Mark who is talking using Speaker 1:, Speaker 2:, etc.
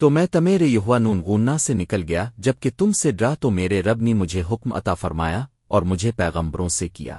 Speaker 1: تو میں تمیرے یہوا نون غننا سے نکل گیا، جبکہ تم سے ڈرا تو میرے رب نے مجھے حکم عطا فرمایا اور مجھے پیغمبروں سے کیا۔